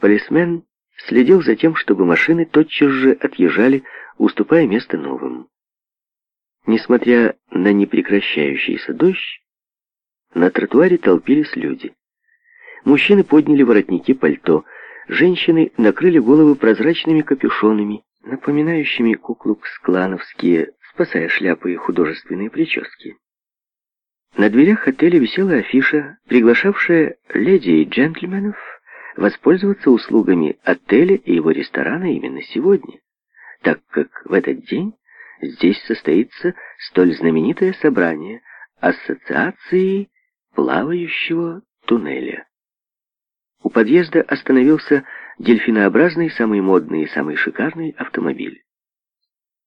Полисмен следил за тем, чтобы машины тотчас же отъезжали, уступая место новым. Несмотря на непрекращающийся дождь, на тротуаре толпились люди. Мужчины подняли воротники пальто, женщины накрыли головы прозрачными капюшонами, напоминающими куклукс-клановские, спасая шляпы и художественные прически. На дверях отеля висела афиша, приглашавшая леди и джентльменов воспользоваться услугами отеля и его ресторана именно сегодня, так как в этот день здесь состоится столь знаменитое собрание Ассоциации плавающего туннеля. У подъезда остановился дельфинообразный, самый модный и самый шикарный автомобиль.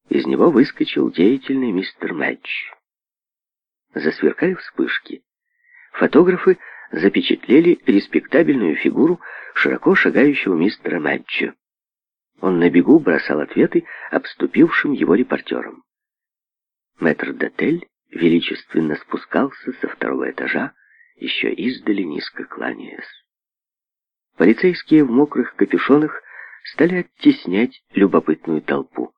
Из него выскочил деятельный мистер Мэтч. Засверкали вспышки. Фотографы запечатлели респектабельную фигуру широко шагающего мистера Маджо. Он на бегу бросал ответы обступившим его репортерам. Мэтр Дотель величественно спускался со второго этажа, еще издали низко кланяясь. Полицейские в мокрых капюшонах стали оттеснять любопытную толпу.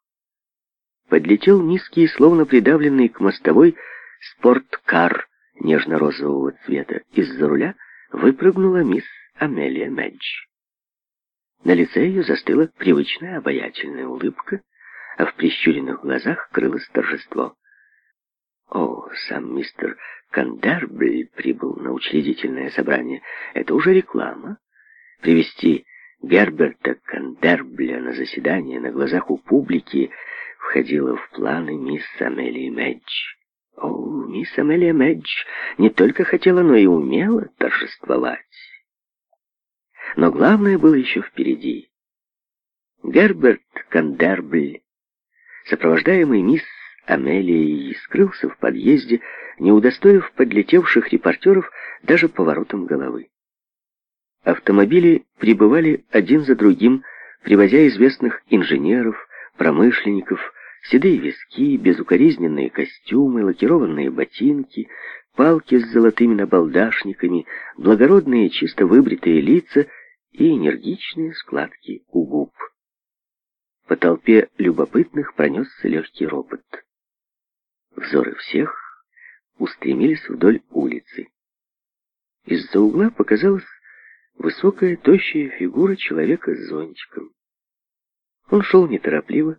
Подлетел низкий, словно придавленный к мостовой, спорткар нежно-розового цвета. Из-за руля выпрыгнула мисс Амелия Мэдж. На лице ее застыла привычная обаятельная улыбка, а в прищуренных глазах крылось торжество. О, сам мистер Кандербри прибыл на учредительное собрание. Это уже реклама. Привести Герберта Кандербля на заседание на глазах у публики входило в планы мисс Амелии Мэдж. О, мисс Амелия Мэдж не только хотела, но и умела торжествовать. Но главное было еще впереди. Герберт Кандербль, сопровождаемый мисс Амелией, скрылся в подъезде, не удостоив подлетевших репортеров даже поворотом головы. Автомобили прибывали один за другим, привозя известных инженеров, промышленников, Седые виски, безукоризненные костюмы, лакированные ботинки, палки с золотыми набалдашниками, благородные чисто выбритые лица и энергичные складки у губ. По толпе любопытных пронесся легкий ропот. Взоры всех устремились вдоль улицы. Из-за угла показалась высокая, тощая фигура человека с зонтиком. Он шел неторопливо,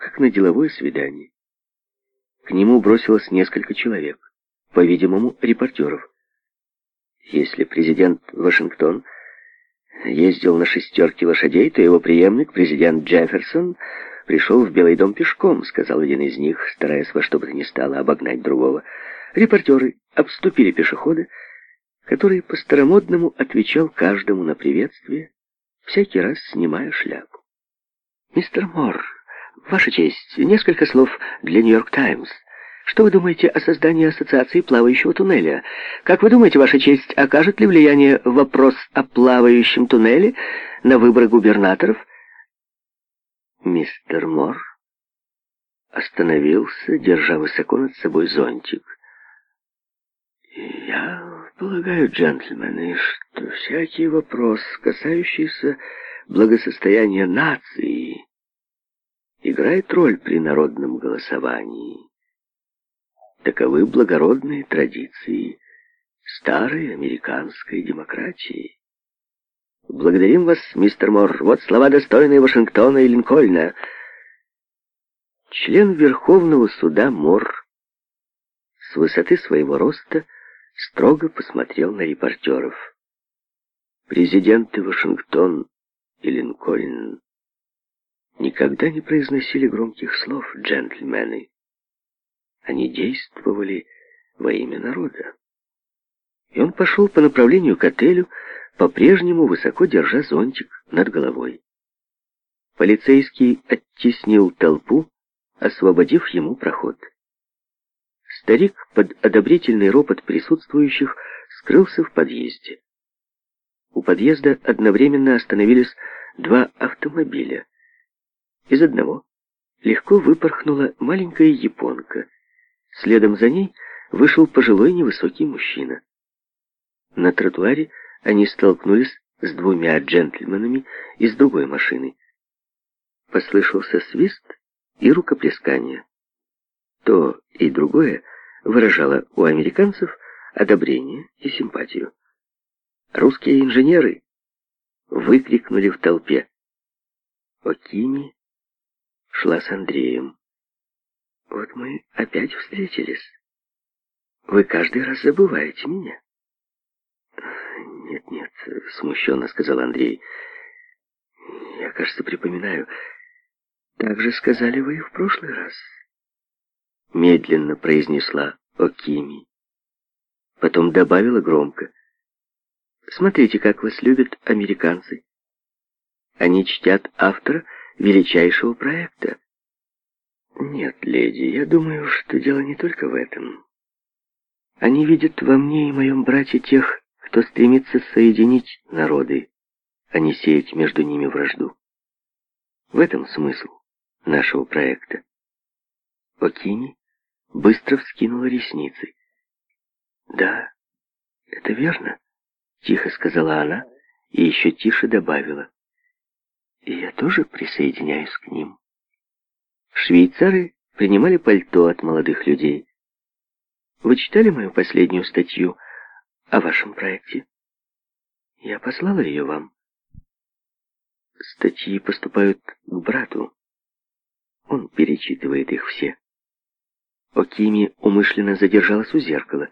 как на деловое свидание. К нему бросилось несколько человек, по-видимому, репортеров. Если президент Вашингтон ездил на шестерке лошадей, то его преемник, президент Джефферсон, пришел в Белый дом пешком, сказал один из них, стараясь во что бы то ни стало обогнать другого. Репортеры обступили пешехода, который по-старомодному отвечал каждому на приветствие, всякий раз снимая шляпу. «Мистер Морр», «Ваша честь, несколько слов для «Нью-Йорк Таймс». Что вы думаете о создании ассоциации плавающего туннеля? Как вы думаете, Ваша честь, окажет ли влияние вопрос о плавающем туннеле на выборы губернаторов? Мистер Мор остановился, держа высоко над собой зонтик. Я полагаю, джентльмены, что всякий вопрос, касающийся благосостояния нации, играет роль при народном голосовании. Таковы благородные традиции старой американской демократии. Благодарим вас, мистер Мор. Вот слова, достойные Вашингтона и Линкольна. Член Верховного суда Мор с высоты своего роста строго посмотрел на репортеров. Президенты Вашингтон и Линкольн никогда не произносили громких слов джентльмены. Они действовали во имя народа. И он пошел по направлению к отелю, по-прежнему высоко держа зонтик над головой. Полицейский оттеснил толпу, освободив ему проход. Старик под одобрительный ропот присутствующих скрылся в подъезде. У подъезда одновременно остановились два автомобиля — из одного легко выпорхнула маленькая японка. Следом за ней вышел пожилой невысокий мужчина. На тротуаре они столкнулись с двумя джентльменами из другой машины. Послышался свист и рукоплескание. То и другое выражало у американцев одобрение и симпатию. «Русские инженеры!» выкрикнули в толпе. Окими шла с Андреем. Вот мы опять встретились. Вы каждый раз забываете меня. Нет, нет, смущенно сказал Андрей. Я, кажется, припоминаю. Так же сказали вы и в прошлый раз. Медленно произнесла Окими. Потом добавила громко. Смотрите, как вас любят американцы. Они чтят автора, величайшего проекта. Нет, леди, я думаю, что дело не только в этом. Они видят во мне и моем брате тех, кто стремится соединить народы, а не сеять между ними вражду. В этом смысл нашего проекта. Окини быстро вскинула ресницы. «Да, это верно», — тихо сказала она и еще тише добавила и я тоже присоединяюсь к ним. Швейцары принимали пальто от молодых людей. Вы читали мою последнюю статью о вашем проекте? Я послала ее вам. Статьи поступают к брату. Он перечитывает их все. Окими умышленно задержалась у зеркала.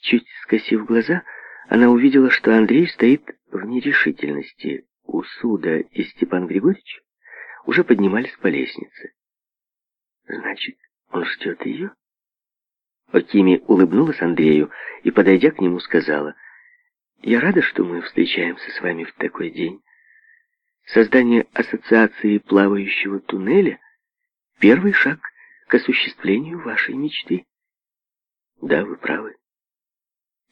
Чуть скосив глаза, она увидела, что Андрей стоит в нерешительности. Усуда и Степан Григорьевич уже поднимались по лестнице. Значит, он ждет ее? Окими улыбнулась Андрею и, подойдя к нему, сказала, «Я рада, что мы встречаемся с вами в такой день. Создание ассоциации плавающего туннеля — первый шаг к осуществлению вашей мечты». «Да, вы правы.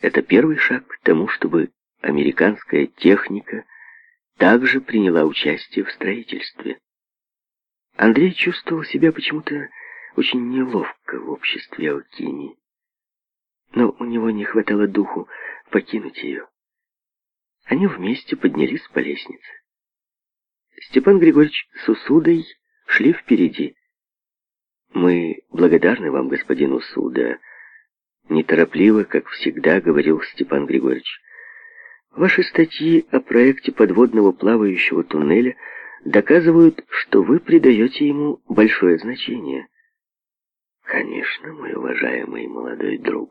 Это первый шаг к тому, чтобы американская техника также приняла участие в строительстве. Андрей чувствовал себя почему-то очень неловко в обществе Алкини, но у него не хватало духу покинуть ее. Они вместе поднялись по лестнице. Степан Григорьевич с Усудой шли впереди. «Мы благодарны вам, господин Усуда», — неторопливо, как всегда, говорил Степан Григорьевич. Ваши статьи о проекте подводного плавающего туннеля доказывают, что вы придаете ему большое значение. Конечно, мой уважаемый молодой друг.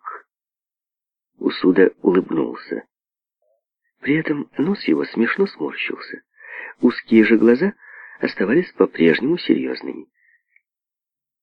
Усуда улыбнулся. При этом нос его смешно сморщился. Узкие же глаза оставались по-прежнему серьезными.